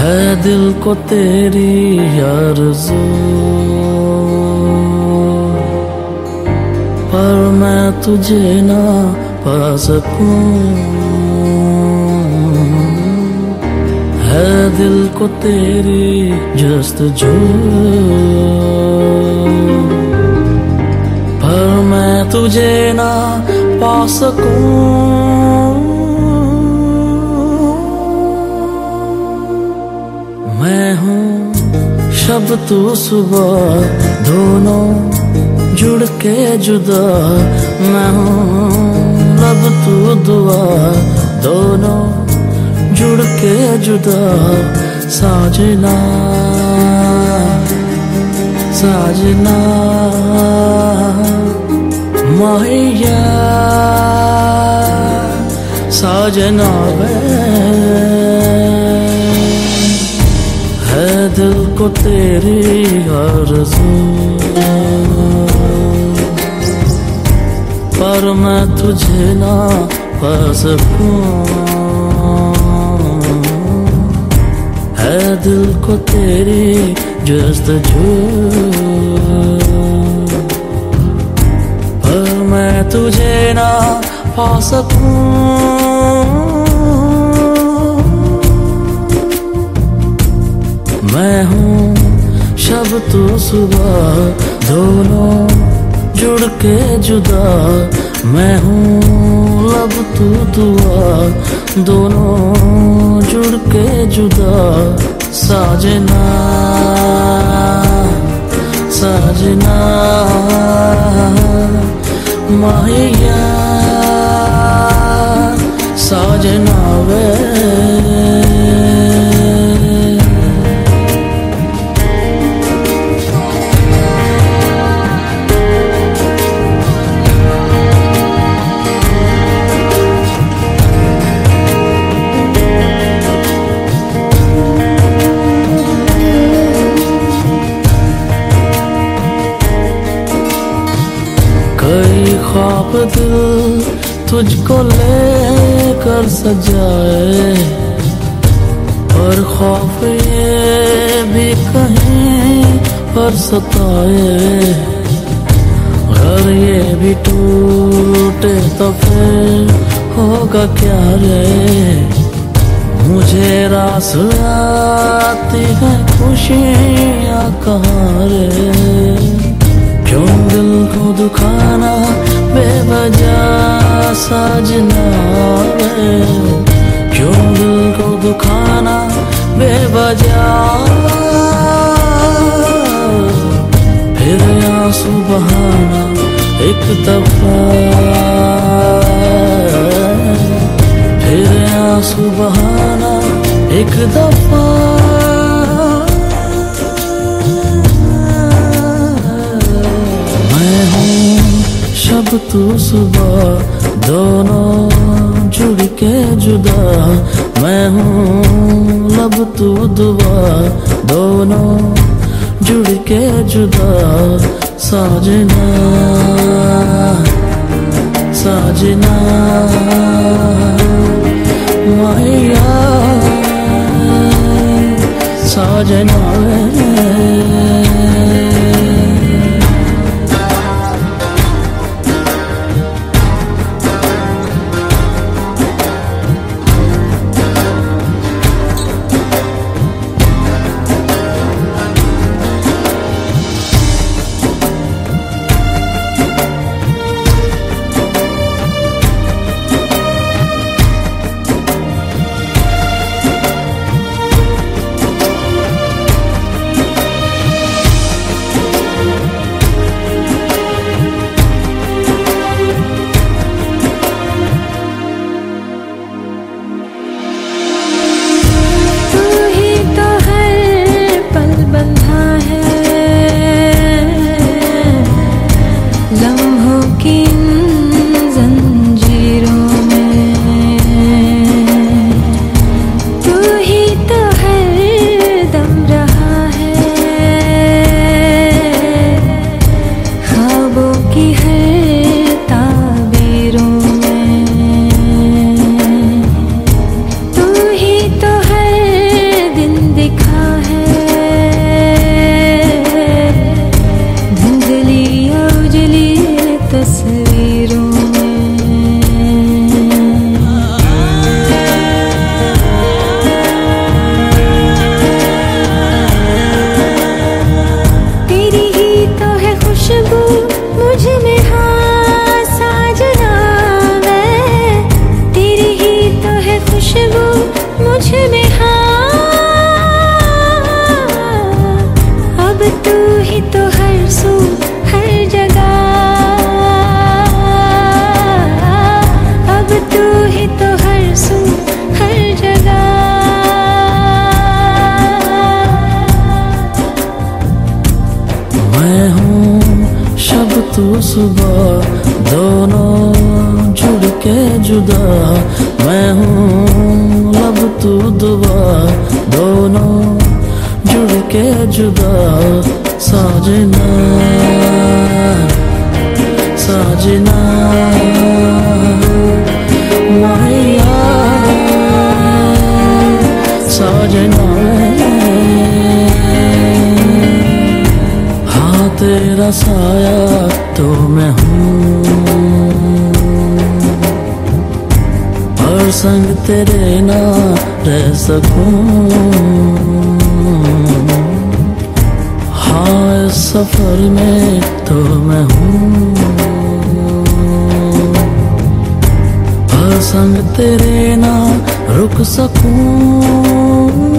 है दिल को तेरी आरज़ू पर मैं तुझे ना पा सकूँ। है दिल को तेरी जस्तजू पर मैं तुझे ना पा सकूँ। मैं हूँ, शब तू सुबह, दोनों जुड़ के जुदा। मैं हूँ लब तू दुआ, दोनों जुड़ के जुदा। साजना साजना, माहिया। साजना है दिल को तेरी आरज़ू। पर मैं तुझे ना पा सकूँ है दिल को तेरी जस्त जस्तजू पर मैं तुझे ना पा सकूँ। मैं हूँ शब तो सुबह, दोनों जुड़ के जुदा। मैं हूँ लब तू दुआ, दोनों जुड़ के जुदा। साजना साजना माहिया साजना वे। ख्वाब दिल तुझको लेकर सजाए और खौफ ये भी कहीं पर सताए। घर ये भी टूटे तो फिर होगा क्या रे? मुझे रास आती है खुशियाँ कहाँ रे? क्यों दिल को दुखाना बेवजह साजना रे क्यों दिल को दुखाना बेवजह? फिर आँसू बहाना एक दफ़ा। फिर आँसू बहाना एक दफ़ा। शब तू सुबह दोनों जुड़ के जुदा, मैं हूँ लब तू दुआ, दोनों जुड़ के जुदा, साजना साजना। माया, साजना। में हाँ। अब तू ही तो हर सू, हर जगह। अब तू ही तो हर सू, हर जगह। मैं हूँ शब तू सुबह, दोनों जुड़ के जुदा। मैं हूँ तू दुआ, दोनों जुड़ के जुदा, साजना साजना। माया, साजना हाँ। तेरा साया तो मैं हूँ। संग तेरे ना रह सकूँ। हाँ इस सफ़र में तो मैं हूँ। संग तेरे ना रुक सकूँ।